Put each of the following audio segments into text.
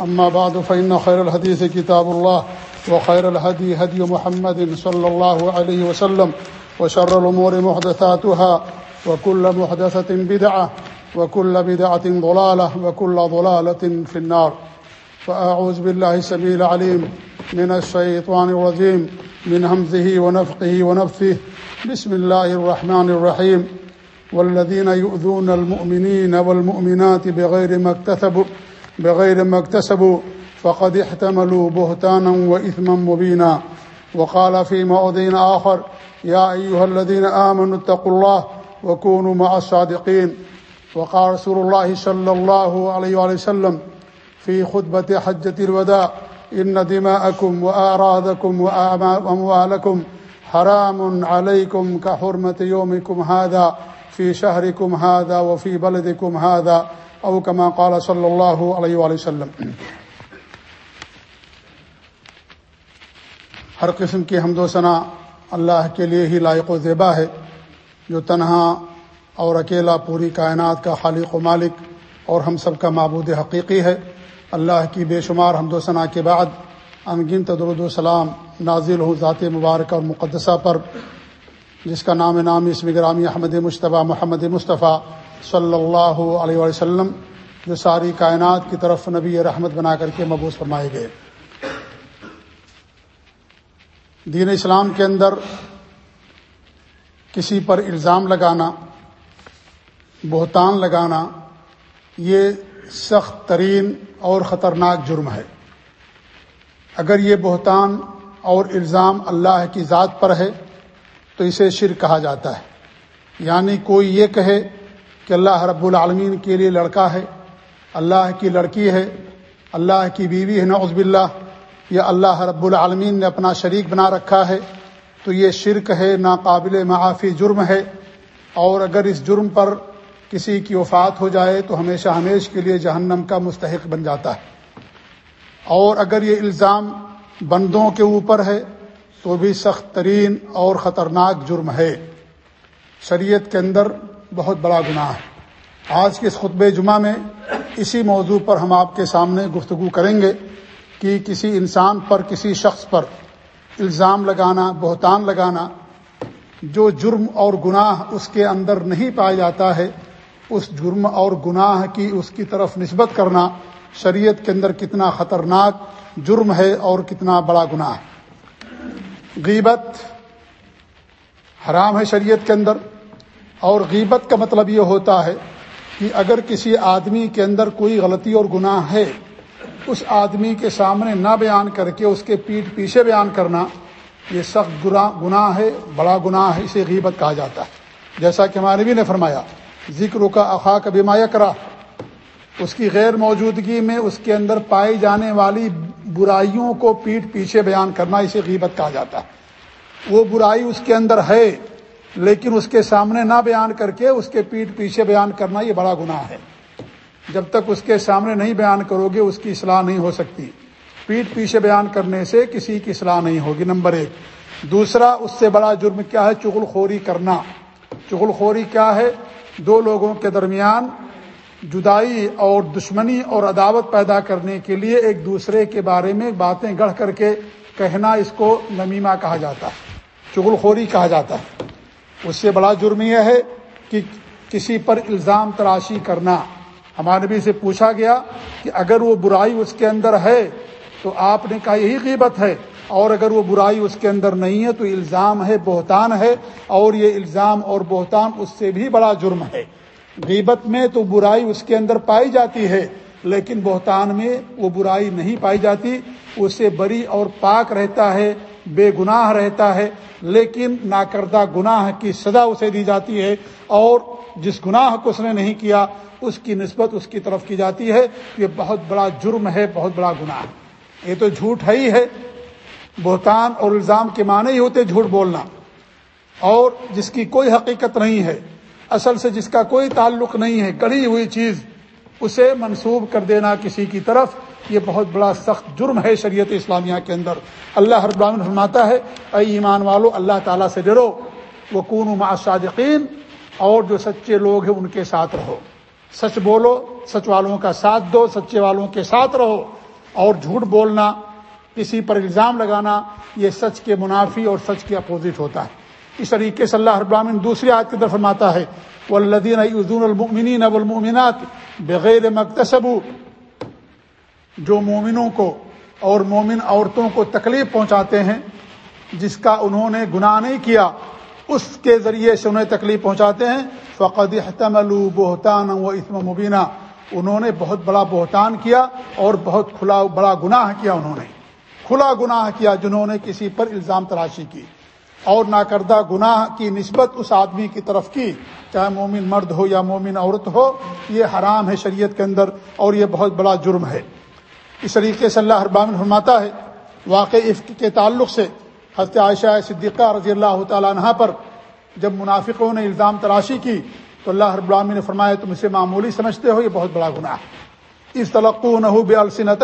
أما بعد، فإن خير الحديث كتاب الله، وخير الهدي هدي محمد صلى الله عليه وسلم، وشر الأمور محدثاتها، وكل محدثة بدعة، وكل بدعة ضلالة، وكل ضلالة في النار. فأعوذ بالله سبيل العليم من الشيطان الرجيم، من همزه ونفقه ونفثه. بسم الله الرحمن الرحيم. والذين يؤذون المؤمنين والمؤمنات بغير ما اكتسبوا بغير ما فقد احتملوا بهتانا وإثما مبينا. وقال في موضين آخر يا أيها الذين آمنوا اتقوا الله وكونوا مع الصادقين. وقال رسول الله صلى الله عليه وسلم في خطبة حجة الوداع إن دماءكم وآرادكم وأموالكم حرام عليكم كحرمة يومكم هذا، في شهركم هذا، وفي بلدكم هذا. او کما قال صلی اللہ علیہ وآلہ وسلم۔ ہر قسم کی حمد و ثناء اللہ کے لیے ہی لائق و زیبا ہے، جو تنہا اور اکیلا پوری کائنات کا خالق و مالک اور ہم سب کا معبود حقیقی ہے۔ اللہ کی بے شمار حمد و ثناء کے بعد انگن تدرد السلام نازل ہوں ذات مبارک اور مقدسہ پر، جس کا نام نام اسم گرامی احمد مشتبہ محمد مصطفیٰ صلی اللہ علیہ وسلم، جو ساری کائنات کی طرف نبی رحمت بنا کر کے مبوس فرمائے گئے۔ دین اسلام کے اندر کسی پر الزام لگانا، بہتان لگانا، یہ سخت ترین اور خطرناک جرم ہے۔ اگر یہ بہتان اور الزام اللہ کی ذات پر ہے، تو اسے شرک کہا جاتا ہے۔ یعنی کوئی یہ کہے کہ اللہ رب العالمین کے لیے لڑکا ہے، اللہ کی لڑکی ہے، اللہ کی بیوی ہے، نعوذ باللہ، یا اللہ رب العالمین نے اپنا شریک بنا رکھا ہے، تو یہ شرک ہے، ناقابل معافی جرم ہے۔ اور اگر اس جرم پر کسی کی وفات ہو جائے، تو ہمیشہ ہمیش کے لیے جہنم کا مستحق بن جاتا ہے۔ اور اگر یہ الزام بندوں کے اوپر ہے، تو بھی سخت ترین اور خطرناک جرم ہے۔ شریعت کے اندر بہت بڑا گناہ ہے۔ آج کے اس خطب جمعہ میں اسی موضوع پر ہم آپ کے سامنے گفتگو کریں گے کہ کسی انسان پر، کسی شخص پر الزام لگانا، بہتان لگانا جو جرم اور گناہ اس کے اندر نہیں پایا جاتا ہے، اس جرم اور گناہ کی اس کی طرف نسبت کرنا شریعت کے اندر کتنا خطرناک جرم ہے اور کتنا بڑا گناہ ہے۔ غیبت حرام ہے شریعت کے اندر۔ اور غیبت کا مطلب یہ ہوتا ہے کہ اگر کسی آدمی کے اندر کوئی غلطی اور گناہ ہے، اس آدمی کے سامنے نہ بیان کر کے اس کے پیٹ پیچھے بیان کرنا، یہ سخت گناہ ہے، بڑا گناہ ہے، اسے غیبت کہا جاتا ہے۔ جیسا کہ ہمارے بھی نے فرمایا، ذکر کا اخا کا بیمایا کرا اس کی غیر موجودگی میں اس کے اندر پائی جانے والی برائیوں کو پیٹ پیچھے بیان کرنا، اسے غیبت کہا جاتا ہے۔ وہ برائی اس کے اندر ہے لیکن اس کے سامنے نہ بیان کر کے اس کے پیٹ پیچھے بیان کرنا یہ بڑا گناہ ہے۔ جب تک اس کے سامنے نہیں بیان کرو گے اس کی اصلاح نہیں ہو سکتی۔ پیٹ پیچھے بیان کرنے سے کسی کی اصلاح نہیں ہوگی۔ نمبر ایک۔ دوسرا، اس سے بڑا جرم کیا ہے؟ چغل خوری کرنا۔ چغل خوری کیا ہے؟ دو لوگوں کے درمیان جدائی اور دشمنی اور عداوت پیدا کرنے کے لیے ایک دوسرے کے بارے میں باتیں گڑھ کر کے کہنا اس کو نمیمہ کہا جاتا۔ ہے چغل خوری کہا جاتا۔ ہے اس سے بڑا جرم یہ ہے کہ کسی پر الزام تراشی کرنا۔ ہمارے نبی سے پوچھا گیا کہ اگر وہ برائی اس کے اندر ہے تو آپ نے کہا یہی غیبت ہے، اور اگر وہ برائی اس کے اندر نہیں ہے تو الزام ہے، بہتان ہے، اور یہ الزام اور بہتان اس سے بھی بڑا جرم ہے۔ غیبت میں تو برائی اس کے اندر پائی جاتی ہے، لیکن بہتان میں وہ برائی نہیں پائی جاتی اس سے بری اور پاک رہتا ہے۔ بے گناہ رہتا ہے، لیکن ناکردہ گناہ کی سزا اسے دی جاتی ہے اور جس گناہ کو اس نے نہیں کیا، اس کی نسبت اس کی طرف کی جاتی ہے۔ یہ بہت بڑا جرم ہے، بہت بڑا گناہ۔ یہ تو جھوٹ ہے ہی ہے۔ بہتان اور الزام کے معنی ہی ہوتے جھوٹ بولنا۔ اور جس کی کوئی حقیقت نہیں ہے، اصل سے جس کا کوئی تعلق نہیں ہے، گڑھی ہوئی چیز، اسے منسوب کر دینا کسی کی طرف۔ یہ بہت بڑا سخت جرم ہے شریعت اسلامیہ کے اندر۔ اللہ ہر براہن فرماتا ہے، اے ایمان والو، اللہ تعالیٰ سے ڈرو۔ وہ کون مع صادقین اور جو سچے لوگ ہیں ان کے ساتھ رہو۔ سچ بولو، سچ والوں کا ساتھ دو، سچے والوں کے ساتھ رہو۔ اور جھوٹ بولنا، کسی پر الزام لگانا، یہ سچ کے منافی اور سچ کے اپوزٹ ہوتا ہے۔ اس طریقے سے اللہ ابراہین دوسری آیت کی طرف فرماتا ہے وہ الدین عزون المنین اب بغیر مکتسب جو مومنوں کو اور مومن عورتوں کو تکلیف پہنچاتے ہیں، جس کا انہوں نے گناہ نہیں کیا، اس کے ذریعے سے انہیں تکلیف پہنچاتے ہیں۔ فقد احتمل بہتان و اسم مبینہ انہوں نے بہت بڑا بہتان کیا اور بہت کھلا، بڑا گناہ کیا انہوں نے۔ کھلا گناہ کیا جنہوں نے کسی پر الزام تراشی کی۔ اور ناکردہ گناہ کی نسبت اس آدمی کی طرف کی، چاہے مومن مرد ہو یا مومن عورت ہو، یہ حرام ہے شریعت کے اندر اور یہ بہت بڑا جرم ہے۔ اس طریقے سے اللہ ابامن فرماتا ہے واقع عفق کے تعلق سے حضرت عائشہ صدیقہ رضی اللہ تعالیٰ عنہ پر جب منافقوں نے الزام تراشی کی، تو اللہ رب العالمین نے فرمایا، تم اسے معمولی سمجھتے ہو، یہ بہت بڑا گناہ ہے۔ اس تلقو نہ بے السنت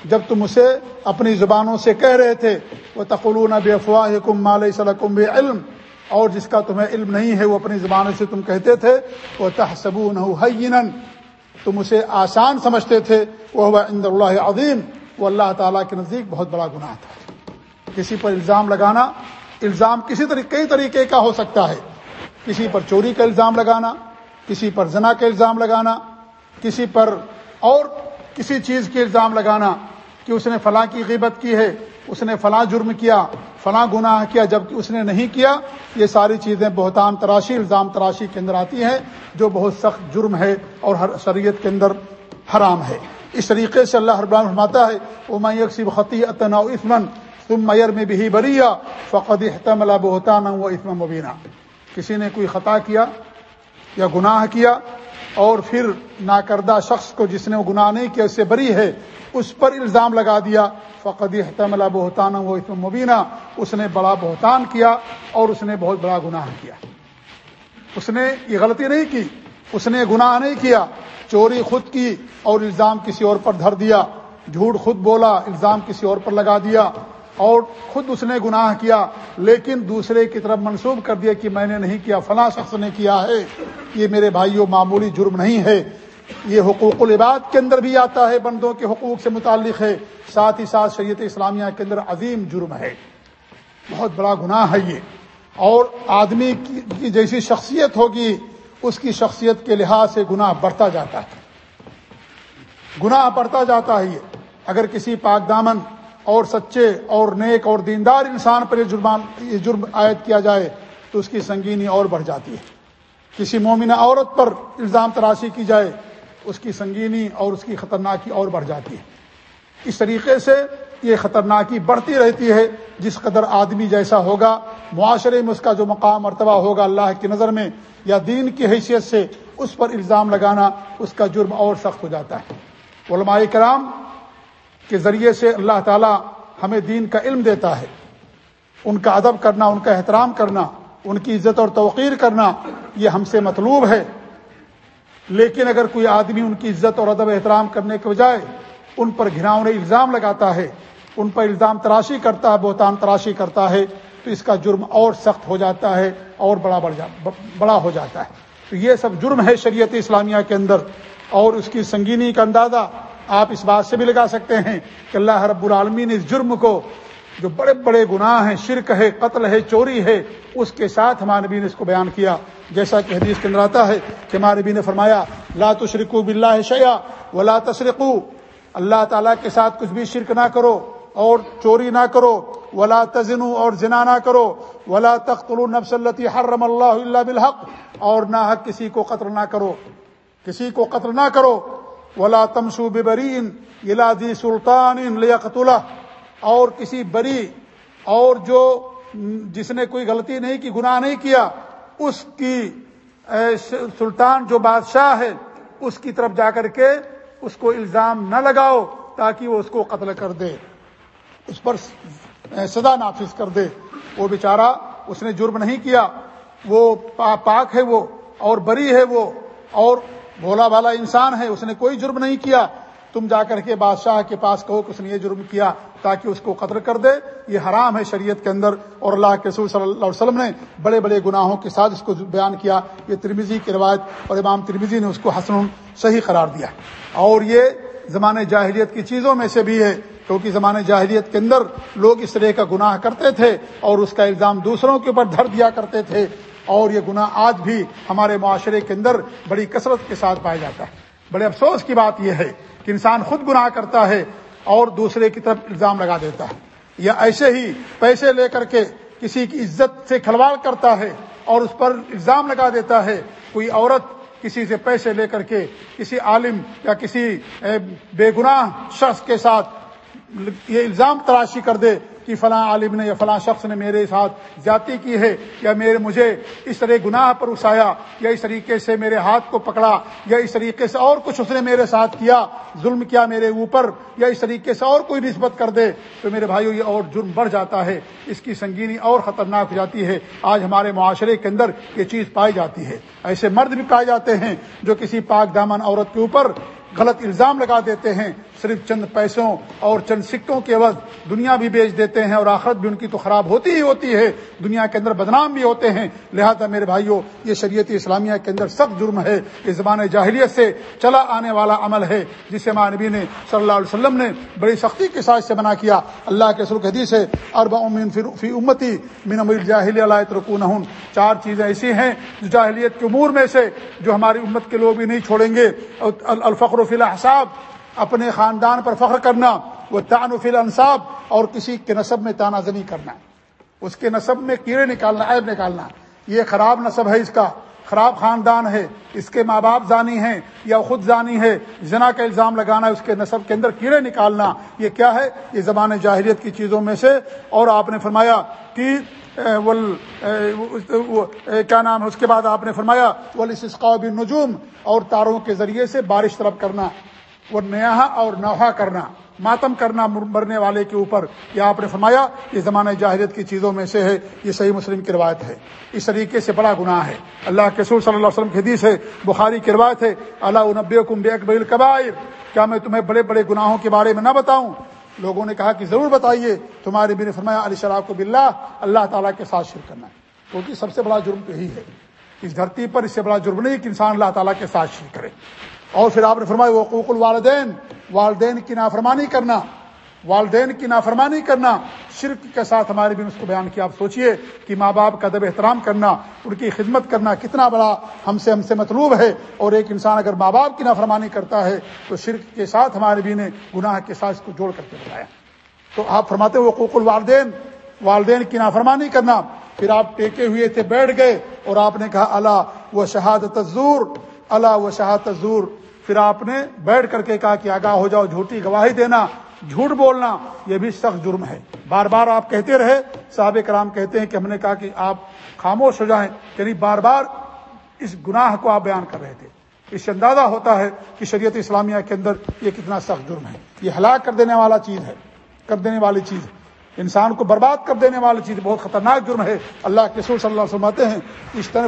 جب تم اسے اپنی زبانوں سے کہہ رہے تھے وہ تقلون بے افواہ کم مال سلکم بے علم، اور جس کا تمہیں علم نہیں ہے، وہ اپنی زبانوں سے تم کہتے تھے وہ تحسب نہ تم اسے آسان سمجھتے تھے وہ عند اللہ عظیم وہ اللہ تعالیٰ کے نزدیک بہت بڑا گناہ تھا۔ کسی پر الزام لگانا الزام کسی طریقے کئی طریقے کا ہو سکتا ہے۔ کسی پر چوری کا الزام لگانا، کسی پر زنا کا الزام لگانا، کسی پر اور کسی چیز کے الزام لگانا کہ اس نے فلاں کی غیبت کی ہے، اس نے فلاں جرم کیا۔ فلاں گناہ کیا جب اس نے نہیں کیا، یہ ساری چیزیں بہتان تراشی، الزام تراشی کے اندر آتی ہیں، جو بہت سخت جرم ہے اور ہر شریعت کے اندر حرام ہے۔ اس طریقے سے اللہ رب فرماتا ہے وہ میں خطی اتنا عثمن تم میئر میں بھی بریا فقد احتمل بہتان و عثم مبینہ کسی نے کوئی خطا کیا یا گناہ کیا اور پھر ناکردہ شخص کو جس نے وہ گناہ نہیں کیا، اس سے بری ہے، اس پر الزام لگا دیا۔ فقد احتملہ بہتان و مبینہ اس نے بڑا بہتان کیا اور اس نے بہت بڑا گناہ کیا۔ اس نے یہ غلطی نہیں کی، اس نے گناہ نہیں کیا۔ چوری خود کی اور الزام کسی اور پر دھر دیا۔ جھوٹ خود بولا، الزام کسی اور پر لگا دیا۔ اور خود اس نے گناہ کیا، لیکن دوسرے کی طرف منسوب کر دیا کہ میں نے نہیں کیا، فلاں شخص نے کیا ہے۔ یہ میرے بھائیوں، معمولی جرم نہیں ہے۔ یہ حقوق العباد کے اندر بھی آتا ہے، بندوں کے حقوق سے متعلق ہے۔ ساتھ ہی ساتھ شریعت اسلامیہ کے اندر عظیم جرم ہے۔ بہت بڑا گناہ ہے یہ۔ اور آدمی کی جیسی شخصیت ہوگی، اس کی شخصیت کے لحاظ سے گناہ بڑھتا جاتا ہے۔ گناہ بڑھتا جاتا ہے یہ۔ اگر کسی پاک دامن اور سچے اور نیک اور دیندار انسان پر یہ جرمان یہ جرم عائد کیا جائے تو اس کی سنگینی اور بڑھ جاتی ہے۔ کسی مومنہ عورت پر الزام تراشی کی جائے، اس کی سنگینی اور اس کی خطرناکی اور بڑھ جاتی ہے۔ اس طریقے سے یہ خطرناکی بڑھتی رہتی ہے، جس قدر آدمی جیسا ہوگا، معاشرے میں اس کا جو مقام، مرتبہ ہوگا اللہ کی نظر میں یا دین کی حیثیت سے، اس پر الزام لگانا، اس کا جرم اور سخت ہو جاتا ہے۔ علماء کرام کے ذریعے سے اللہ تعالی ہمیں دین کا علم دیتا ہے۔ ان کا ادب کرنا، ان کا احترام کرنا، ان کی عزت اور توقیر کرنا، یہ ہم سے مطلوب ہے۔ لیکن اگر کوئی آدمی ان کی عزت اور ادب احترام کرنے کے بجائے ان پر گھناؤ الزام لگاتا ہے، ان پر الزام تراشی کرتا ہے، بہتان تراشی کرتا ہے، تو اس کا جرم اور سخت ہو جاتا ہے، اور بڑا بڑھ جا بڑا ہو جاتا ہے۔ تو یہ سب جرم ہے شریعت اسلامیہ کے اندر، اور اس کی سنگینی کا اندازہ آپ اس بات سے بھی لگا سکتے ہیں کہ اللہ رب العالمین نے اس جرم کو جو بڑے بڑے گناہ ہیں، شرک ہے، قتل ہے، چوری ہے، اس کے ساتھ ہمارے نبی نے اس کو بیان کیا۔ جیسا کہ حدیث کے اندر آتا ہے کہ ہمارے نبی نے فرمایا، لا تشرکو باللہ شیا ولا تشرقو اللہ تعالیٰ کے ساتھ کچھ بھی شرک نہ کرو اور چوری نہ کرو۔ ولا تزن اور زنا نہ کرو۔ ولا تخت النفس التی حرم اللہ اللہ بالحق۔ اور نہ حق کسی کو قتل نہ کرو۔ کسی کو قتل نہ کرو۔ ولا تمسو ببرین دی سلطان اور کسی بری اور جو جس نے کوئی غلطی نہیں کی، گناہ نہیں کیا، اس کی سلطان جو بادشاہ ہے، اس کی طرف جا کر کے اس کو الزام نہ لگاؤ تاکہ وہ اس کو قتل کر دے۔ اس پر سزا نافذ کر دے۔ وہ بیچارہ اس نے جرم نہیں کیا۔ وہ پاک ہے وہ اور بری ہے وہ اور بھولا بھالا انسان ہے، اس نے کوئی جرم نہیں کیا۔ تم جا کر کے بادشاہ کے پاس کہو کہ اس نے یہ جرم کیا تاکہ اس کو قتل کر دے۔ یہ حرام ہے شریعت کے اندر۔ اور اللہ کے رسول صلی اللہ علیہ وسلم نے بڑے بڑے گناہوں کے ساتھ اس کو بیان کیا۔ یہ ترمیزی کی روایت اور امام ترمیزی نے اس کو حسن صحیح قرار دیا اور یہ زمانے جاہلیت کی چیزوں میں سے بھی ہے، کیونکہ زمانے جاہلیت کے اندر لوگ اس طرح کا گناہ کرتے تھے اور اس کا الزام دوسروں کے اوپر دھر دیا کرتے تھے۔ اور یہ گناہ آج بھی ہمارے معاشرے کے اندر بڑی کثرت کے ساتھ پایا جاتا ہے۔ بڑے افسوس کی بات یہ ہے کہ انسان خود گناہ کرتا ہے اور دوسرے کی طرف الزام لگا دیتا ہے۔ یا ایسے ہی پیسے لے کر کے کسی کی عزت سے کھلواڑ کرتا ہے اور اس پر الزام لگا دیتا ہے۔ کوئی عورت کسی سے پیسے لے کر کے کسی عالم یا کسی بے گناہ شخص کے ساتھ یہ الزام تراشی کر دے کہ فلاں عالم نے یا فلاں شخص نے میرے ساتھ زیادتی کی ہے یا میرے مجھے اس طرح گناہ پر اسایا یا اس طریقے سے میرے ہاتھ کو پکڑا یا اس طریقے سے اور کچھ اس نے میرے ساتھ کیا، ظلم کیا میرے اوپر یا اس طریقے سے اور کوئی نسبت کر دے، تو میرے بھائیوں یہ اور جرم بڑھ جاتا ہے، اس کی سنگینی اور خطرناک ہو جاتی ہے۔ آج ہمارے معاشرے کے اندر یہ چیز پائی جاتی ہے۔ ایسے مرد بھی پائے جاتے ہیں جو کسی پاک دامن عورت کے اوپر غلط الزام لگا دیتے ہیں۔ صرف چند پیسوں اور چند سکوں کے عوض دنیا بھی بیچ دیتے ہیں اور آخرت بھی ان کی تو خراب ہوتی ہی ہوتی ہے، دنیا کے اندر بدنام بھی ہوتے ہیں۔ لہذا میرے بھائیوں یہ شریعت اسلامیہ کے اندر سخت جرم ہے۔ یہ زبان جاہلیت سے چلا آنے والا عمل ہے، جسے مانبی نے صلی اللہ علیہ وسلم نے بڑی سختی کے ساتھ سے منع کیا۔ اللہ کے سرخ حدیث ہے ارب فی امتی من امیر جاہلی اللہ رکون چار چیزیں ایسی ہیں جو جاہلیت کے امور میں سے، جو ہماری امت کے لوگ بھی نہیں چھوڑیں گے۔ الفقر فی الحساب اپنے خاندان پر فخر کرنا، وہ تان فل انصاب اور کسی کے نصب میں تانا زنی کرنا۔ اس کے نصب میں کیڑے نکالنا، عیب نکالنا۔ یہ خراب نصب ہے اس کا، خراب خاندان ہے۔ اس کے ماں باپ زانی ہیں، یا خود زانی ہے۔ جنا کا الزام لگانا، اس کے نصب کے اندر کیڑے نکالنا۔ یہ کیا ہے؟ یہ زبان جاہریت کی چیزوں میں سے۔ اور آپ نے فرمایا کہ کیا نام ہے؟ اس کے بعد آپ نے فرمایا ولسقاب نجوم اور تاروں کے ذریعے سے بارش طلب کرنا۔ وہ نیا اور نوحا کرنا، ماتم کرنا مرنے والے کے اوپر۔ یہ آپ نے فرمایا، یہ زمانہ جاہریت کی چیزوں میں سے ہے، یہ صحیح مسلم کی روایت ہے۔ اس طریقے سے بڑا گناہ ہے۔ اللہ کے سور صلی اللہ علیہ وسلم کی حدیث ہے، بخاری کی روایت ہے اللہ نبی کم بے اکبر القبائر کیا میں تمہیں بڑے بڑے گناہوں کے بارے میں نہ بتاؤں؟ لوگوں نے کہا کہ ضرور بتائیے۔ تمہارے بھی نے فرمایا، علی شراب کو بلّہ اللہ تعالیٰ کے ساتھ شرک کرنا ہے۔ کیونکہ سب سے بڑا جرم تو یہی ہے اس دھرتی پر اس سے بڑا جرم نہیں کہ انسان اللہ تعالیٰ کے ساتھ شرک کرے۔ اور پھر آپ نے فرمایا وقوق الوالدین، والدین کی نافرمانی کرنا، والدین کی نافرمانی کرنا، شرک کے ساتھ ہمارے بھی اس کو بیان کیا، آپ سوچئے کہ ماں باپ کا ادب احترام کرنا، ان کی خدمت کرنا کتنا بڑا ہم سے ہم سے مطلوب ہے، اور ایک انسان اگر ماں باپ کی نافرمانی کرتا ہے تو شرک کے ساتھ ہمارے بھی نے گناہ کے ساتھ اس کو جوڑ کر کے بتایا۔ تو آپ فرماتے وقوق الوالدین، والدین کی نافرمانی کرنا۔ پھر آپ ٹیکے ہوئے تھے بیٹھ گئے اور آپ نے کہا اللہ وہ شہادت زور اللہ و شہادت زور پھر آپ نے بیٹھ کر کے کہا کہ آگاہ ہو جاؤ، جھوٹی گواہی دینا، جھوٹ بولنا، یہ بھی سخت جرم ہے۔ بار بار آپ کہتے رہے صاحب کرام کہتے ہیں کہ ہم نے کہا کہ آپ خاموش ہو جائیں۔ یعنی بار بار اس گناہ کو آپ بیان کر رہے تھے۔ اس سے اندازہ ہوتا ہے کہ شریعت اسلامیہ کے اندر یہ کتنا سخت جرم ہے۔ یہ ہلاک کر دینے والا چیز ہے، کر دینے والی چیز ہے۔ انسان کو برباد کر دینے والی چیز، بہت خطرناک جرم ہے۔ اللہ کے سور صلی اللہ سماتے ہیں اس طرح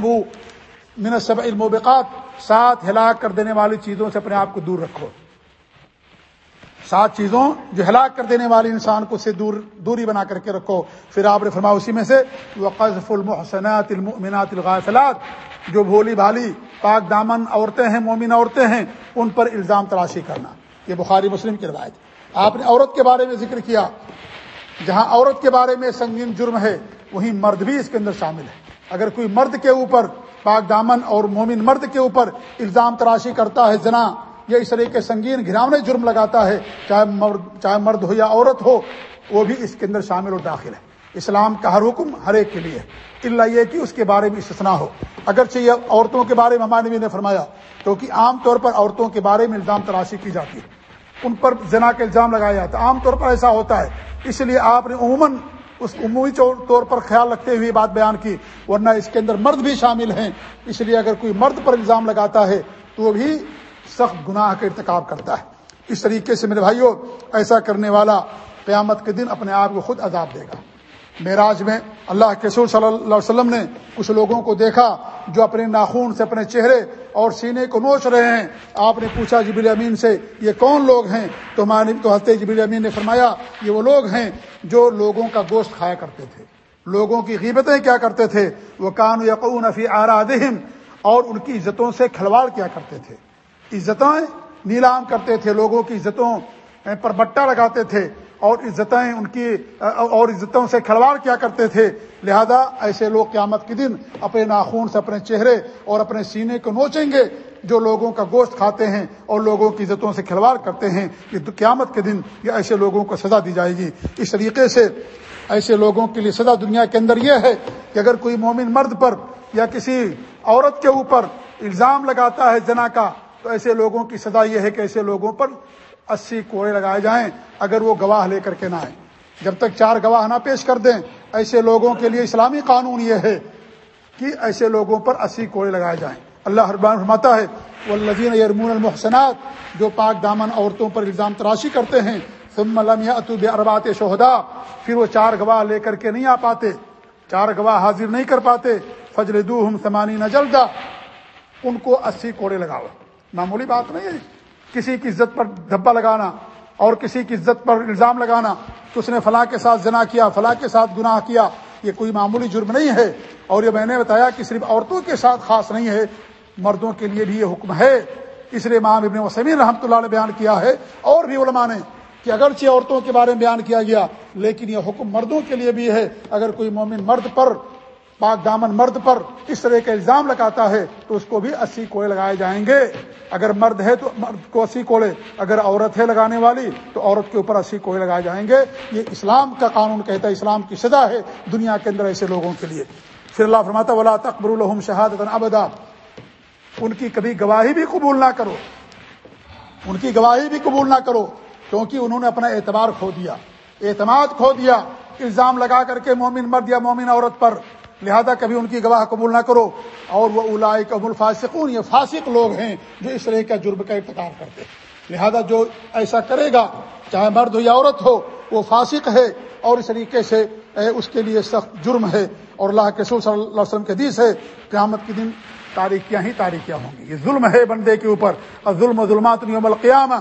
منصب الموبقات، ساتھ ہلاک کر دینے والی چیزوں سے اپنے آپ کو دور رکھو۔ سات چیزوں جو ہلاک کر دینے والی انسان کو سے دور، دوری بنا کر کے رکھو۔ پھر آپ نے فرمایا اسی میں سے وقف المحسنات المؤمنات الغافلات۔ جو بھولی بھالی پاک دامن عورتیں ہیں، مومن عورتیں ہیں، ان پر الزام تلاشی کرنا۔ یہ بخاری مسلم کی روایت آپ نے عورت کے بارے میں ذکر کیا، جہاں عورت کے بارے میں سنگین جرم ہے، وہیں مرد بھی اس کے اندر شامل ہے۔ اگر کوئی مرد کے اوپر پاک دامن اور مومن مرد کے اوپر الزام تراشی کرتا ہے زنا۔ یا اس طرح کے سنگین گھراونے جرم لگاتا ہے۔ چاہے مرد چاہے مرد ہو یا عورت ہو، وہ بھی اس کے اندر شامل و داخل ہے۔ اسلام کا ہر حکم ہر ایک کے لیے اللہ یہ کہ اس کے بارے میں استثنا ہو۔ اگرچہ یہ عورتوں کے بارے میں ہمارے نبی نے فرمایا، کیونکہ عام طور پر عورتوں کے بارے میں الزام تراشی کی جاتی ہے۔ ان پر جنا کا الزام لگایا جاتا ہے۔ عام طور پر ایسا ہوتا ہے۔ اس لیے آپ نے عموماً اس عمومی طور پر خیال رکھتے ہوئے بات بیان کی، ورنہ اس کے اندر مرد بھی شامل ہیں۔ اس لیے اگر کوئی مرد پر الزام لگاتا ہے، تو بھی سخت گناہ کا ارتکاب کرتا ہے۔ اس طریقے سے میرے بھائیوں ایسا کرنے والا قیامت کے دن اپنے آپ کو خود عذاب دے گا۔ معراج میں اللہ کے سور صلی اللہ علیہ وسلم نے کچھ لوگوں کو دیکھا جو اپنے ناخون سے اپنے چہرے اور سینے کو نوچ رہے ہیں۔ آپ نے پوچھا جبیل امین سے، یہ کون لوگ ہیں؟ تو تو ہنستے جبیل امین نے فرمایا، یہ وہ لوگ ہیں جو لوگوں کا گوشت کھایا کرتے تھے۔ لوگوں کی غیبتیں کیا کرتے تھے؟ وہ کان یقون فی آرادہم اور ان کی عزتوں سے کھلواڑ کیا کرتے تھے۔ عزتیں نیلام کرتے تھے، لوگوں کی عزتوں پر بٹا لگاتے تھے۔ اور عزتیں ان کی، اور عزتوں سے کھلواڑ کیا کرتے تھے۔ لہذا ایسے لوگ قیامت کے دن اپنے ناخون سے اپنے چہرے اور اپنے سینے کو نوچیں گے جو لوگوں کا گوشت کھاتے ہیں اور لوگوں کی عزتوں سے کھلواڑ کرتے ہیں۔ یہ قیامت کے دن یہ ایسے لوگوں کو سزا دی جائے گی۔ اس طریقے سے ایسے لوگوں کے لیے سزا دنیا کے اندر یہ ہے کہ اگر کوئی مومن مرد پر یا کسی عورت کے اوپر الزام لگاتا ہے جنا کا، تو ایسے لوگوں کی سزا یہ ہے کہ ایسے لوگوں پر اسی کوڑے لگائے جائیں اگر وہ گواہ لے کر کے نہ آئیں۔ جب تک چار گواہ نہ پیش کر دیں، ایسے لوگوں کے لیے اسلامی قانون یہ ہے کہ ایسے لوگوں پر اسی کوڑے لگائے جائیں۔ اللہ حربان فرماتا ہے وہ لذین یرمون المحسنات، جو پاک دامن عورتوں پر الزام تراشی کرتے ہیں، ثم لم اطوب اربات شہدا پھر وہ چار گواہ لے کر کے نہیں آ پاتے۔ چار گواہ حاضر نہیں کر پاتے۔ فجر دو ہم سمانی نہ جلدا، ان کو اسی کوڑے لگاؤ۔ معمولی بات نہیں ہے۔ کسی کی عزت پر دھبا لگانا اور کسی کی عزت پر الزام لگانا تو اس نے فلاں کے ساتھ جنا کیا، فلاں کے ساتھ گناہ کیا، یہ کوئی معمولی جرم نہیں ہے۔ اور یہ میں نے بتایا کہ صرف عورتوں کے ساتھ خاص نہیں ہے، مردوں کے لیے بھی یہ حکم ہے۔ اس لیے امام ابن وسمین رحمۃ اللہ نے بیان کیا ہے۔ اور بھی علماء نے کہ اگرچہ عورتوں کے بارے میں بیان کیا گیا، لیکن یہ حکم مردوں کے لیے بھی ہے۔ اگر کوئی مومن مرد پر پاک دامن مرد پر اس طرح کا الزام لگاتا ہے تو اس کو بھی اسی کوڑے لگائے جائیں گے۔ اگر مرد ہے تو مرد کو اسی کوڑے اگر عورت ہے لگانے والی تو عورت کے اوپر اسی کوڑے لگائے جائیں گے۔ یہ اسلام کا قانون کہتا ہے، اسلام کی سزا ہے دنیا کے اندر ایسے لوگوں کے لیے۔ پھر اللہ فرماتا ولا تقبر الحم شہادت ابدا ان کی کبھی گواہی بھی قبول نہ کرو۔ ان کی گواہی بھی قبول نہ کرو، کیونکہ انہوں نے اپنا اعتبار کھو دیا۔ اعتماد کھو دیا، الزام لگا کر کے مومن مرد یا مومن عورت پر۔ لہذا کبھی ان کی گواہ قبول نہ کرو۔ اور وہ الائی قبول الفاسقون، یہ فاسق لوگ ہیں جو اس طرح کا جرم کا ارتکاب کرتے لہذا جو ایسا کرے گا، چاہے مرد ہو یا عورت ہو، وہ فاسق ہے اور اس طریقے سے اس کے لیے سخت جرم ہے۔ اور اللہ کے صلی اللہ علیہ وسلم کے حدیث ہے، قیامت کے دن تاریخیاں ہی تاریخیاں ہوں گی۔ یہ ظلم ہے بندے کے اوپر۔ اور ظلم ظلمات یوم القیامہ۔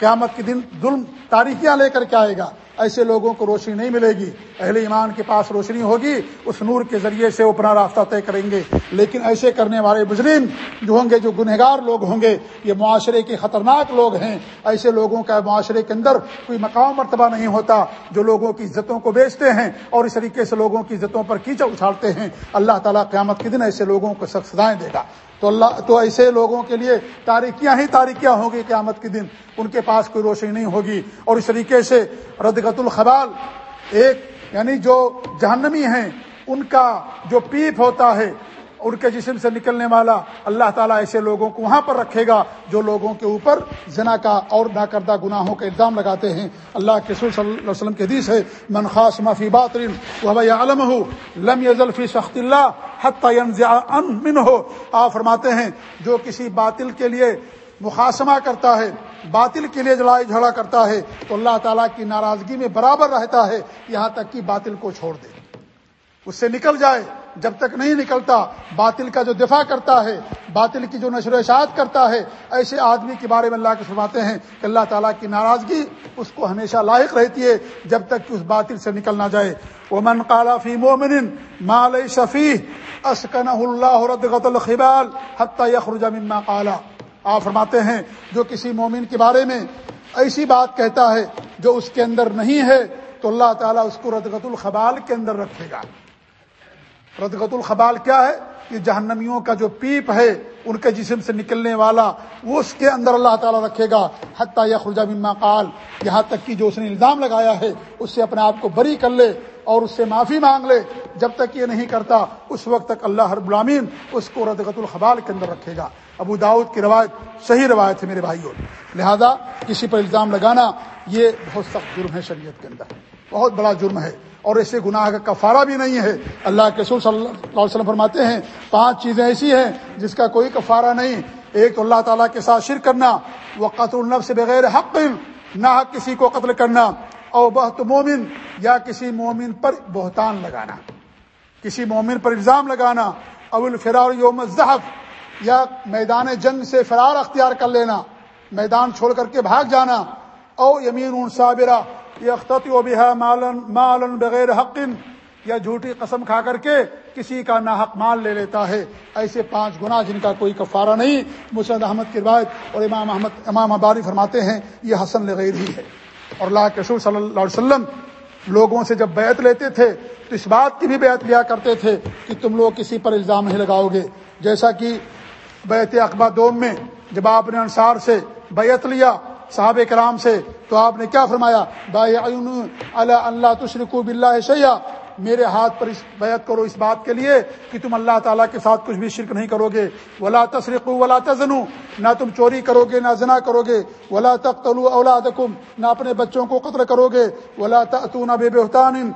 قیامت کے دن ظلم تاریخیاں لے کر کے آئے گا۔ ایسے لوگوں کو روشنی نہیں ملے گی۔ اہل ایمان کے پاس روشنی ہوگی، اس نور کے ذریعے سے وہ اپنا راستہ طے کریں گے۔ لیکن ایسے کرنے والے مجرم جو ہوں گے، جو گنہگار لوگ ہوں گے، یہ معاشرے کے خطرناک لوگ ہیں۔ ایسے لوگوں کا معاشرے کے اندر کوئی مقام مرتبہ نہیں ہوتا جو لوگوں کی عزتوں کو بیچتے ہیں اور اس طریقے سے لوگوں کی عزتوں پر کیچڑ اچھالتے ہیں۔ اللہ تعالیٰ قیامت کے دن ایسے لوگوں کو سخت سزائیں دے گا۔ تو اللہ تو ایسے لوگوں کے لیے تاریکیاں ہی تاریکیاں ہوں گی قیامت کے دن۔ ان کے پاس کوئی روشنی نہیں ہوگی۔ اور اس طریقے سے ردگت الخبال ایک یعنی جو جہنمی ہیں، ان کا جو پیپ ہوتا ہے ان کے جسم سے نکلنے والا اللہ تعالیٰ ایسے لوگوں کو وہاں پر رکھے گا جو لوگوں کے اوپر زنا کا اور نہ کردہ گناہوں کا الزام لگاتے ہیں۔ اللہ کے صلی اللہ علیہ وسلم کے حدیث ہے، من خاص مفی بات علم ہو لم یزلفی سخت اللہ من ہو آپ فرماتے ہیں، جو کسی باطل کے لیے مقاصمہ کرتا ہے، باطل کے لیے لڑائی جھگڑا کرتا ہے، تو اللہ تعالیٰ کی ناراضگی میں برابر رہتا ہے، یہاں تک کہ باطل کو چھوڑ دے۔ اس سے نکل جائے جب تک نہیں نکلتا، باطل کا جو دفاع کرتا ہے، باطل کی جو نشر و اشاعت کرتا ہے، ایسے آدمی کے بارے میں اللہ کے فرماتے ہیں کہ اللہ تعالیٰ کی ناراضگی اس کو ہمیشہ لاحق رہتی ہے جب تک کہ اس باطل سے نکل نہ جائے۔ وہ من کالا فی مومن مال شفیع اسکن اللہ ردغت الخبال حتیٰ یخرج مما قالا آپ فرماتے ہیں، جو کسی مومن کے بارے میں ایسی بات کہتا ہے جو اس کے اندر نہیں ہے، تو اللہ تعالیٰ اس کو ردغت الخبال کے اندر رکھے گا۔ ردغت الخبال کیا ہے یہ جہنمیوں کا جو پیپ ہے، ان کے جسم سے نکلنے والا، وہ اس کے اندر اللہ تعالیٰ رکھے گا۔ حتیٰ یا خرجہ بما قال، یہاں تک کہ جو اس نے الزام لگایا ہے، اس سے اپنے آپ کو بری کر لے اور اس سے معافی مانگ لے۔ جب تک یہ نہیں کرتا، اس وقت تک اللہ ہر غلامین اس کو ردغت الخبال کے اندر رکھے گا۔ ابو داود کی روایت صحیح روایت ہے میرے بھائیوں۔ لہذا کسی پر الزام لگانا، یہ بہت سخت جرم ہے شریعت کے اندر۔ بہت بڑا جرم ہے۔ اور ایسے گناہ کا کفارہ بھی نہیں ہے۔ اللہ کے رسول صلی اللہ علیہ وسلم فرماتے ہیں، پانچ چیزیں ایسی ہیں جس کا کوئی کفارہ نہیں۔ ایک تو اللہ تعالیٰ کے ساتھ شرک کرنا۔ وہ قتل النب سے بغیر حق، نہ کسی کو قتل کرنا۔ اور بہت مومن، یا کسی مومن پر بہتان لگانا۔ کسی مومن پر الزام لگانا۔ اول فرار یوم ضحف یا میدان جنگ سے فرار اختیار کر لینا۔ میدان چھوڑ کر کے بھاگ جانا۔ او یمین ان صابرہ و بحا مالن مالن بغیر حق یا جھوٹی قسم کھا کر کے کسی کا ناحق مال لے لیتا ہے۔ ایسے پانچ گنا جن کا کوئی کفارہ نہیں۔ مسرد احمد کی روایت اور امام احمد امام اباری فرماتے ہیں، یہ حسن لغیر ہی ہے۔ اور اللہ کے رسول صلی اللہ علیہ وسلم لوگوں سے جب بیعت لیتے تھے، تو اس بات کی بھی بیعت لیا کرتے تھے کہ تم لوگ کسی پر الزام نہیں لگاؤ گے۔ جیسا کہ بیت اقبا دوم میں جب آپ نے انصار سے بیعت لیا صحاب کرام سے تو آپ نے کیا فرمایا؟ اللہ اللہ تشرکو بلّہ شیا میرے ہاتھ پر اس بیعت کرو اس بات کے لیے کہ تم اللہ تعالیٰ کے ساتھ کچھ بھی شرک نہیں کرو گے۔ ولا تصرق ولا تزنو۔ نہ تم چوری کرو گے، نہ زنا کرو گے۔ ولا تختلو اولادکم۔ نہ اپنے بچوں کو قتل کرو گے۔ ولا تأتون بے بہتان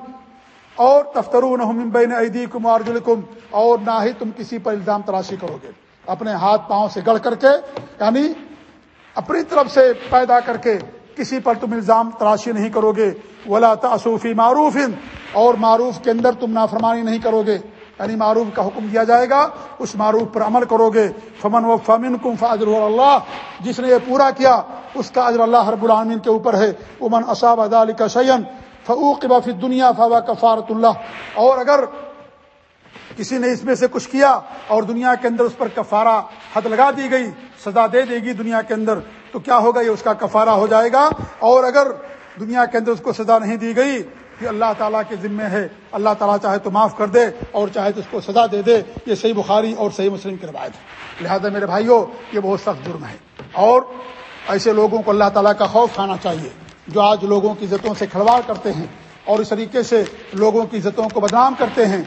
اور تفترون بین ایدیکم وارجلکم۔ اور نہ ہی تم کسی پر الزام تراشی کرو گے۔ اپنے ہاتھ پاؤں سے گڑھ کر کے یعنی اپنی طرف سے پیدا کر کے کسی پر تم الزام تراشی نہیں کرو گے۔ ولا تعصوفی معروف۔ اور معروف کے اندر تم نافرمانی نہیں کرو گے۔ یعنی معروف کا حکم دیا جائے گا، اس معروف پر عمل کرو گے۔ فمن و فمن کم فاضر اللہ جس نے یہ پورا کیا، اس کا اجر اللہ ہر العالمین کے اوپر ہے۔ امن اصاب ادال کا شعین فعوق بفی دنیا فوا کفارت اللہ اور اگر کسی نے اس میں سے کچھ کیا اور دنیا کے اندر اس پر کفارہ حد لگا دی گئی، سزا دے دے گی دنیا کے اندر، تو کیا ہوگا؟ یہ اس کا کفارہ ہو جائے گا۔ اور اگر دنیا کے اندر اس کو سزا نہیں دی گئی کہ اللہ تعالیٰ کے ذمے ہے۔ اللہ تعالیٰ چاہے تو معاف کر دے اور چاہے تو اس کو سزا دے دے۔ یہ صحیح بخاری اور صحیح مسلم کی روایت ہے۔ لہذا میرے بھائیوں یہ بہت سخت جرم ہے۔ اور ایسے لوگوں کو اللہ تعالیٰ کا خوف کھانا چاہیے جو آج لوگوں کی عزتوں سے کھلواڑ کرتے ہیں اور اس طریقے سے لوگوں کی عزتوں کو بدنام کرتے ہیں۔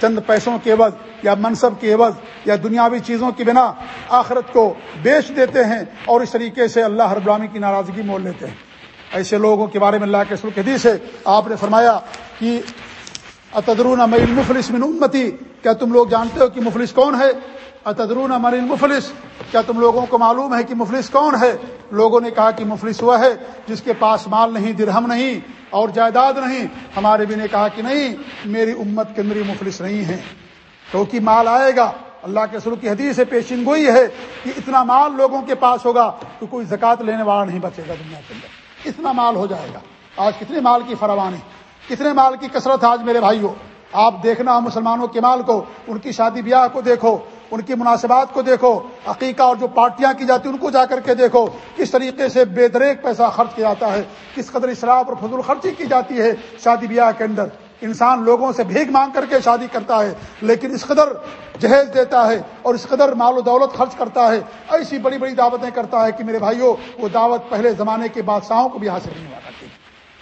چند پیسوں کے عوض یا منصب کے عوض یا دنیاوی چیزوں کی بنا آخرت کو بیچ دیتے ہیں اور اس طریقے سے اللہ ہر برامی کی ناراضگی مول لیتے ہیں۔ ایسے لوگوں کے بارے میں اللہ کے سلک حدیث ہے۔ آپ نے فرمایا کہ اتدرون مئی مفلس من امتی؟ کیا تم لوگ جانتے ہو کہ مفلس کون ہے؟ اتدرون مرین مفلس کیا تم لوگوں کو معلوم ہے کہ مفلس کون ہے؟ لوگوں نے کہا کہ مفلس ہوا ہے جس کے پاس مال نہیں، درہم نہیں اور جائیداد نہیں۔ ہمارے بھی نے کہا کہ نہیں، میری امت کے اندر مفلس نہیں ہے۔ کیونکہ مال آئے گا۔ اللہ کے سرو کی حدیث پیشن گوئی ہے کہ اتنا مال لوگوں کے پاس ہوگا تو کوئی زکوٰۃ لینے والا نہیں بچے گا دنیا کے اندر۔ اتنا مال ہو جائے گا۔ آج کتنے مال کی فراوانی، کتنے مال کی کثرت، آج میرے بھائی ہو آپ دیکھنا مسلمانوں کے مال کو، ان کی شادی بیاہ کو دیکھو۔ ان کی مناسبات کو دیکھو، عقیقہ اور جو پارٹیاں کی جاتی ہیں، ان کو جا کر کے دیکھو کس طریقے سے بے دریک پیسہ خرچ کیا جاتا ہے، کس قدر اسراف اور فضول خرچی کی جاتی ہے شادی بیاہ کے اندر۔ انسان لوگوں سے بھیگ مانگ کر کے شادی کرتا ہے، لیکن اس قدر جہیز دیتا ہے اور اس قدر مال و دولت خرچ کرتا ہے، ایسی بڑی بڑی دعوتیں کرتا ہے کہ میرے بھائیوں، وہ دعوت پہلے زمانے کے بادشاہوں کو بھی حاصل نہیں ہوا کرتی۔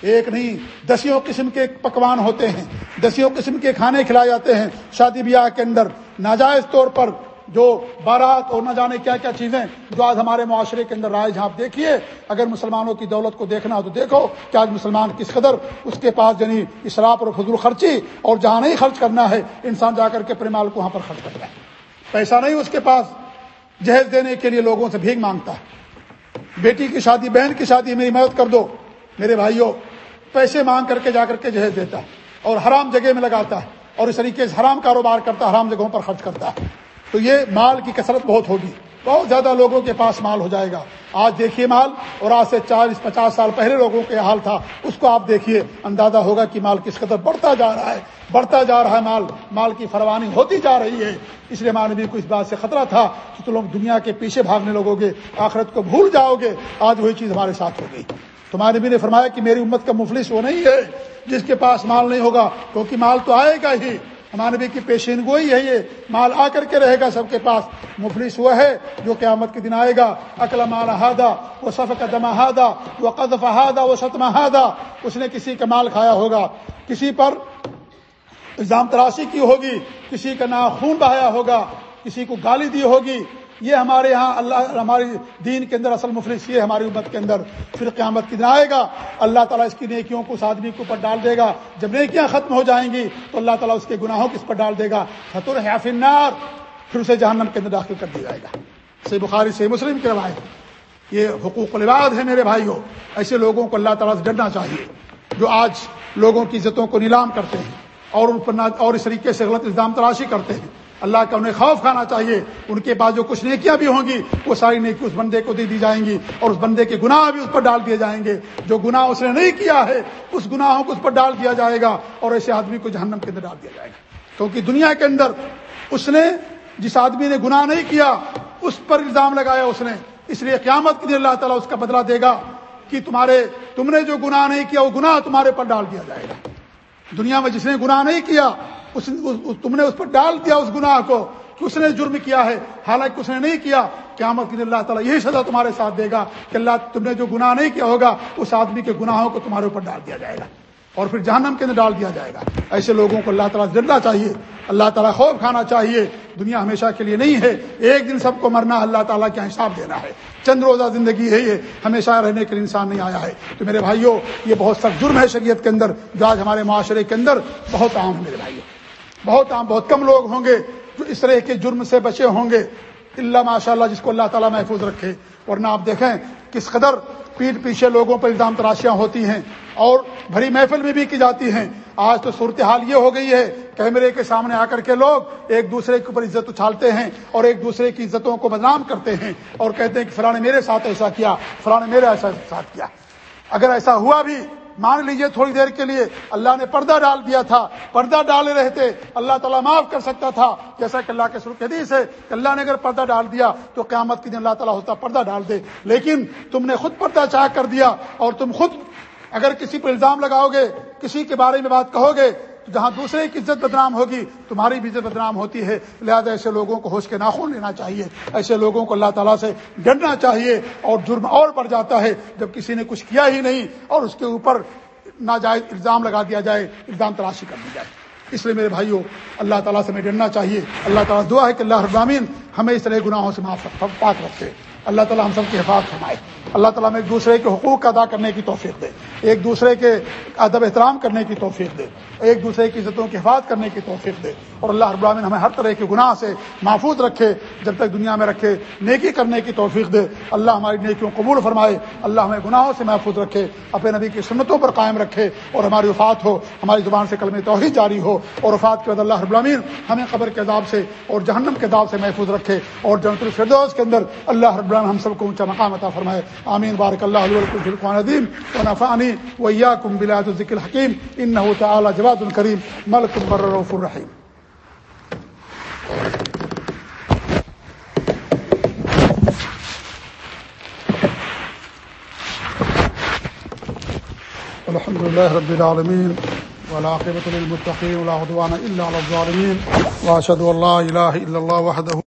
ایک نہیں، دسیوں قسم کے پکوان ہوتے ہیں، دسیوں قسم کے کھانے کھلائے جاتے ہیں شادی بیاہ کے اندر۔ ناجائز طور پر جو بارات اور نہ جانے کیا کیا چیزیں جو آج ہمارے معاشرے کے اندر رائے جہاں دیکھیے، اگر مسلمانوں کی دولت کو دیکھنا ہو تو دیکھو کہ آج مسلمان کس قدر اس کے پاس یعنی اسراف اور فضول خرچی اور جہاں نہیں خرچ کرنا ہے، انسان جا کر کے پریمال کو وہاں پر خرچ کرتا ہے۔ پیسہ نہیں اس کے پاس، جہیز دینے کے لیے لوگوں سے بھیگ مانگتا ہے۔ بیٹی کی شادی، بہن کی شادی، میری مدد کر دو۔ میرے بھائیوں پیسے مانگ کر کے جا کر کے جہیز دیتا ہے اور حرام جگہ میں لگاتا ہے اور اس طریقے سے حرام کاروبار کرتا ہے، حرام جگہوں پر خرچ کرتا ہے۔ تو یہ مال کی کثرت بہت ہوگی۔ بہت زیادہ لوگوں کے پاس مال ہو جائے گا۔ آج دیکھیے مال، اور آج سے چالیس، پچاس سال پہلے لوگوں کے حال تھا، اس کو آپ دیکھیے، اندازہ ہوگا کہ مال کس قدر بڑھتا جا رہا ہے۔ بڑھتا جا رہا ہے مال مال کی فروانی ہوتی جا رہی ہے۔ اس لیے مانوی کو اس بات سے خطرہ تھا کہ تم لوگ دنیا کے پیچھے بھاگنے لگو گے، آخرت کو بھول جاؤ گے۔ آج وہی چیز ہمارے ساتھ ہو گئی۔ تمہارے بھی نے فرمایا کہ میری امت کا مفلس وہ نہیں ہے، جس کے پاس مال نہیں ہوگا، کیونکہ مال تو آئے گا ہی۔ ہمارے نبی کی پیشین گوئی ہے یہ، مال آ کر کے رہے گا، سب کے پاس مفلس وہ ہے جو قیامت کے دن آئے گا۔ اکل مال ہادا وہ سف کا دما ہادا وہ قدف ہادا وہ ستما ہادا اس نے کسی کا مال کھایا ہوگا، کسی پر الزام تراشی کی ہوگی، کسی کا نام خون بہایا ہوگا، کسی کو گالی دی ہوگی۔ یہ ہمارے ہاں اللہ ہماری دین کے اندر اصل مفلس یہ ہماری امت کے اندر۔ پھر قیامت کی دن آئے گا؟ اللہ تعالیٰ اس کی نیکیوں کو اس آدمی کے اوپر ڈال دے گا۔ جب نیکیاں ختم ہو جائیں گی تو اللہ تعالیٰ اس کے گناہوں کو اس پر ڈال دے گا۔ خطر حافنار پھر اسے جہنم کے اندر داخل کر دیا جائے گا۔ سی بخاری سے مسلم کی روایت۔ یہ حقوق العباد ہے میرے بھائیوں۔ ایسے لوگوں کو اللہ تعالیٰ سے ڈرنا چاہیے جو آج لوگوں کی عزتوں کو نیلام کرتے ہیں اور ان پر اور اس طریقے سے غلط الزام تراشی کرتے ہیں۔ اللہ کا انہیں خوف کھانا چاہیے۔ ان کے پاس جو کچھ نیکیاں بھی ہوں گی، وہ ساری نیکی اس بندے کو دے دی جائیں گی اور اس بندے کے گناہ بھی اس پر ڈال دیے جائیں گے۔ جو گناہ اس نے نہیں کیا ہے، اس گناہوں کو اس پر ڈال دیا جائے گا اور ایسے آدمی کو جہنم کے اندر ڈال دیا جائے گا۔ کیونکہ دنیا کے اندر اس نے جس آدمی نے گناہ نہیں کیا، اس پر الزام لگایا اس نے۔ اس لیے قیامت کے دن اللہ تعالیٰ اس کا بدلہ دے گا کہ تمہارے، تم نے جو گناہ نہیں کیا، وہ گناہ تمہارے پر ڈال دیا جائے گا۔ دنیا میں جس نے گناہ نہیں کیا اس تم نے اس پر ڈال دیا اس گناہ کو کہ اس نے جرم کیا ہے۔ حالانکہ اس نے نہیں کیا۔ قیامت کے اللہ تعالیٰ یہی سزا تمہارے ساتھ دے گا کہ اللہ تم نے جو گناہ نہیں کیا ہوگا، اس آدمی کے گناہوں کو تمہارے اوپر ڈال دیا جائے گا۔ اور پھر جہنم کے اندر ڈال دیا جائے گا۔ ایسے لوگوں کو اللہ تعالیٰ ڈرنا چاہیے۔ اللہ تعالیٰ خوف کھانا چاہیے۔ دنیا ہمیشہ کے لیے نہیں ہے۔ ایک دن سب کو مرنا اللہ تعالیٰ کا حساب دینا ہے۔ چند روزہ زندگی ہے یہ۔ ہمیشہ رہنے کے لیے انسان نہیں آیا ہے۔ تو میرے بھائیوں یہ بہت سخت جرم ہے شریعت کے اندر۔ جو آج ہمارے معاشرے کے اندر بہت عام ہے میرے بھائیوں بہت عام، بہت کم لوگ ہوں گے جو اس طرح کے جرم سے بچے ہوں گے۔ اللہ ماشاء اللہ جس کو اللہ تعالیٰ محفوظ رکھے۔ ورنہ آپ دیکھیں کس قدر پیٹ پیچھے لوگوں پر الزام تراشیاں ہوتی ہیں اور بھری محفل میں بھی کی جاتی ہیں۔ آج تو صورتحال یہ ہو گئی ہے، کیمرے کے سامنے آ کر کے لوگ ایک دوسرے کے اوپر عزت اچھالتے ہیں اور ایک دوسرے کی عزتوں کو بدنام کرتے ہیں اور کہتے ہیں کہ فلاں نے میرے ساتھ ایسا کیا، فلاں نے میرے ایسا ساتھ کیا۔ اگر ایسا ہوا بھی مان لیجیے تھوڑی دیر کے لیے، اللہ نے پردہ ڈال دیا تھا، پردہ ڈالے رہتے، اللہ تعالیٰ معاف کر سکتا تھا۔ جیسا کہ اللہ کے سرخ حدیث ہے کہ اللہ نے اگر پردہ ڈال دیا تو قیامت کے دن اللہ تعالیٰ ہوتا پردہ ڈال دے۔ لیکن تم نے خود پردہ چاہ کر دیا اور تم خود اگر کسی پر الزام لگاؤ گے، کسی کے بارے میں بات کہو گے جہاں دوسرے کی عزت بدنام ہوگی، تمہاری بھی عزت بدنام ہوتی ہے۔ لہٰذا ایسے لوگوں کو ہوش کے ناخون لینا چاہیے۔ ایسے لوگوں کو اللہ تعالیٰ سے ڈرنا چاہیے اور جرم اور بڑھ جاتا ہے جب کسی نے کچھ کیا ہی نہیں اور اس کے اوپر ناجائز الزام لگا دیا جائے، الزام تلاشی کر دی جائے۔ اس لیے میرے بھائیوں، اللہ تعالیٰ سے ہمیں ڈرنا چاہیے۔ اللہ تعالیٰ دعا ہے کہ اللہ ابامین ہمیں اس طرح گناہوں سے معاف پاک رکھے۔ اللہ تعالیٰ ہم سب کی حفاظت فرمائے۔ اللہ تعالیٰ میں ایک دوسرے کے حقوق ادا کرنے کی توفیق دے، ایک دوسرے کے ادب احترام کرنے کی توفیق دے، ایک دوسرے کی عزتوں کی حفاظت کرنے کی توفیق دے۔ اور اللہ رب العالمین ہمیں ہر طرح کے گناہ سے محفوظ رکھے، جب تک دنیا میں رکھے، نیکی کرنے کی توفیق دے۔ اللہ ہماری نیکیوں قبول فرمائے، اللہ ہمیں گناہوں سے محفوظ رکھے، اپنے نبی کی سنتوں پر قائم رکھے اور ہماری وفات ہو، ہماری زبان سے کلم توحید جاری ہو۔ اور وفات کے بعد اللہ رب العالمین ہمیں قبر کے عذاب سے اور جہنم کے عذاب سے محفوظ رکھے۔ اور جنت الفردوس کے اندر اللہ رب العالمین ہم سب کو اونچا مقام عطا فرمائے۔ آمین. بارک اللہ علیہ الدین و نفانی ویاکم بلاد الذکر الحکیم. انه تعالی جواد الکریم ملک الرف الرحیم الحمد لله رب العالمين والعاقبة للمتقين ولا عدوان إلا على الظالمين وأشهد أن لا إله إلا الله وحده